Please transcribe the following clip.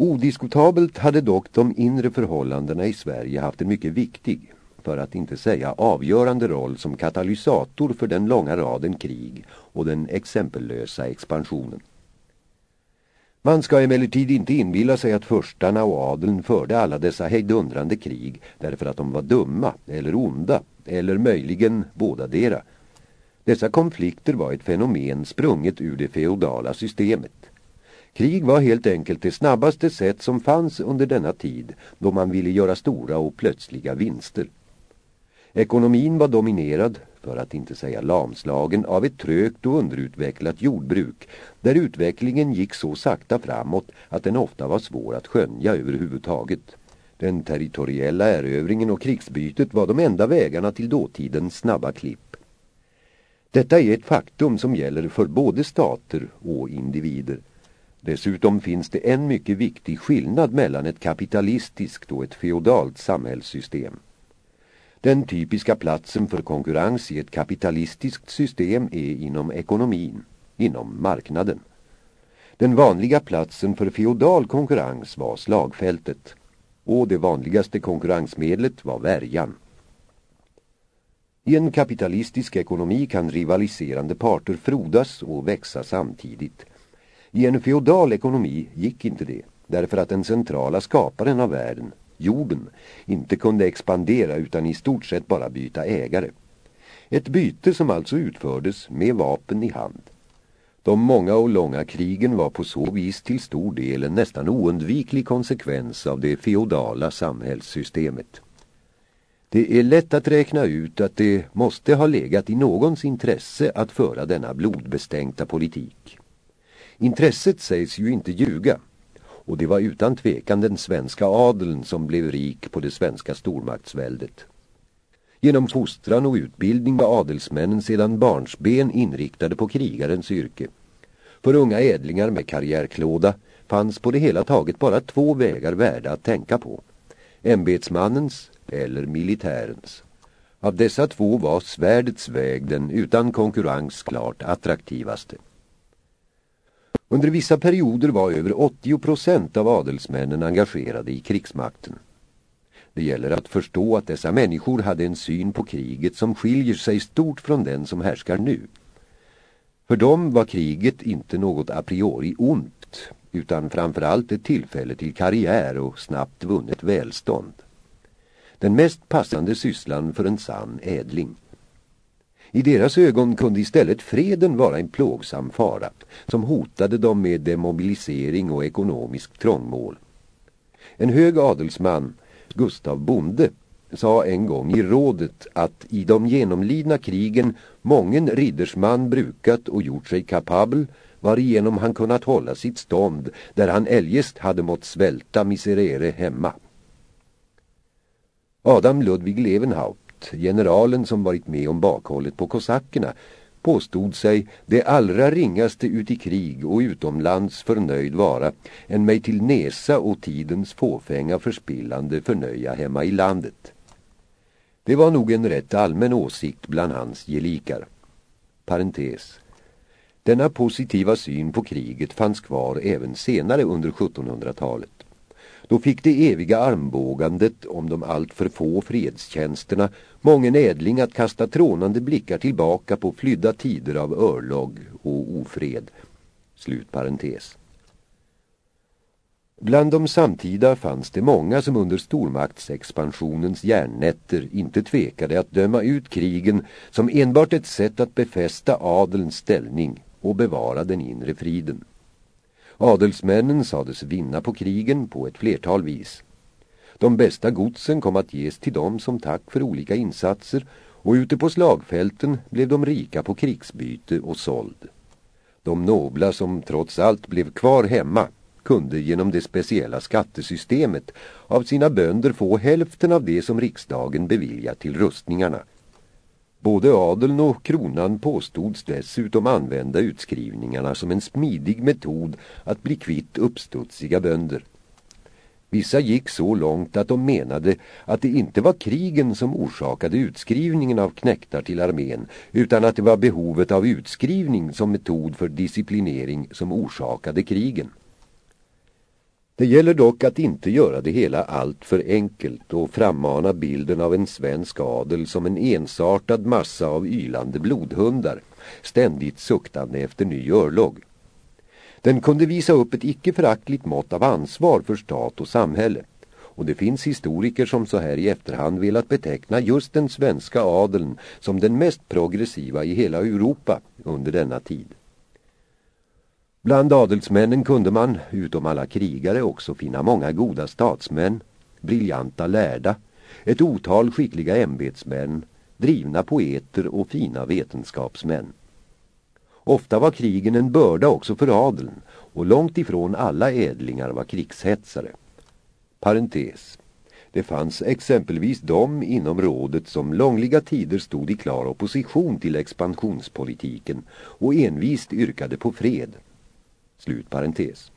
Odiskutabelt hade dock de inre förhållandena i Sverige haft en mycket viktig, för att inte säga avgörande roll som katalysator för den långa raden krig och den exempellösa expansionen. Man ska emellertid inte inbilla sig att förstarna och adeln förde alla dessa hejdundrande krig därför att de var dumma eller onda eller möjligen bådadera. Dessa konflikter var ett fenomen sprunget ur det feodala systemet. Krig var helt enkelt det snabbaste sätt som fanns under denna tid då man ville göra stora och plötsliga vinster. Ekonomin var dominerad, för att inte säga lamslagen, av ett trögt och underutvecklat jordbruk där utvecklingen gick så sakta framåt att den ofta var svår att skönja överhuvudtaget. Den territoriella erövringen och krigsbytet var de enda vägarna till dåtidens snabba klipp. Detta är ett faktum som gäller för både stater och individer. Dessutom finns det en mycket viktig skillnad mellan ett kapitalistiskt och ett feodalt samhällssystem. Den typiska platsen för konkurrens i ett kapitalistiskt system är inom ekonomin, inom marknaden. Den vanliga platsen för feodal konkurrens var slagfältet och det vanligaste konkurrensmedlet var värjan. I en kapitalistisk ekonomi kan rivaliserande parter frodas och växa samtidigt. I en feodal ekonomi gick inte det, därför att den centrala skaparen av världen, jorden, inte kunde expandera utan i stort sett bara byta ägare. Ett byte som alltså utfördes med vapen i hand. De många och långa krigen var på så vis till stor del en nästan oundviklig konsekvens av det feodala samhällssystemet. Det är lätt att räkna ut att det måste ha legat i någons intresse att föra denna blodbestänkta politik. Intresset sägs ju inte ljuga och det var utan tvekan den svenska adeln som blev rik på det svenska stormaktsväldet. Genom fostran och utbildning var adelsmännen sedan barnsben inriktade på krigarens yrke. För unga ädlingar med karriärklåda fanns på det hela taget bara två vägar värda att tänka på. Ämbetsmannens eller militärens. Av dessa två var svärdets väg den utan konkurrens klart attraktivaste. Under vissa perioder var över 80 procent av adelsmännen engagerade i krigsmakten. Det gäller att förstå att dessa människor hade en syn på kriget som skiljer sig stort från den som härskar nu. För dem var kriget inte något a priori ont, utan framförallt ett tillfälle till karriär och snabbt vunnet välstånd. Den mest passande sysslan för en sann ädling. I deras ögon kunde istället freden vara en plågsam fara som hotade dem med demobilisering och ekonomisk trångmål. En hög adelsman, Gustav Bonde, sa en gång i rådet att i de genomlidna krigen mången riddersman brukat och gjort sig kapabel varigenom han kunnat hålla sitt stånd där han eljest hade mått svälta miserere hemma. Adam Ludvig Levenhaupt generalen som varit med om bakhållet på kosackerna, påstod sig det allra ringaste ut i krig och utomlands förnöjd vara än mig till näsa och tidens fåfänga förspillande förnöja hemma i landet. Det var nog en rätt allmän åsikt bland hans gelikar. Parentes. Denna positiva syn på kriget fanns kvar även senare under 1700-talet. Då fick det eviga armbågandet om de allt för få fredstjänsterna mången ädling att kasta trånande blickar tillbaka på flydda tider av örlog och ofred. Slut parentes. Bland de samtida fanns det många som under stormaktsexpansionens järnnätter inte tvekade att döma ut krigen som enbart ett sätt att befästa adelns ställning och bevara den inre friden. Adelsmännen sades vinna på krigen på ett flertal vis. De bästa godsen kom att ges till dem som tack för olika insatser och ute på slagfälten blev de rika på krigsbyte och såld. De nobla som trots allt blev kvar hemma kunde genom det speciella skattesystemet av sina bönder få hälften av det som riksdagen beviljat till rustningarna. Både adeln och kronan påstods dessutom använda utskrivningarna som en smidig metod att bli kvitt uppstudsiga bönder. Vissa gick så långt att de menade att det inte var krigen som orsakade utskrivningen av knäktar till armén utan att det var behovet av utskrivning som metod för disciplinering som orsakade krigen. Det gäller dock att inte göra det hela allt för enkelt och frammana bilden av en svensk adel som en ensartad massa av ylande blodhundar, ständigt suktande efter ny örlog. Den kunde visa upp ett icke föraktligt mått av ansvar för stat och samhälle. Och det finns historiker som så här i efterhand velat beteckna just den svenska adeln som den mest progressiva i hela Europa under denna tid. Bland adelsmännen kunde man, utom alla krigare, också finna många goda statsmän, briljanta lärda, ett otal skickliga ämbetsmän, drivna poeter och fina vetenskapsmän. Ofta var krigen en börda också för adeln och långt ifrån alla ädlingar var krigshetsare. Parentes. Det fanns exempelvis de inom rådet som långliga tider stod i klar opposition till expansionspolitiken och envist yrkade på fred. Slut parentes.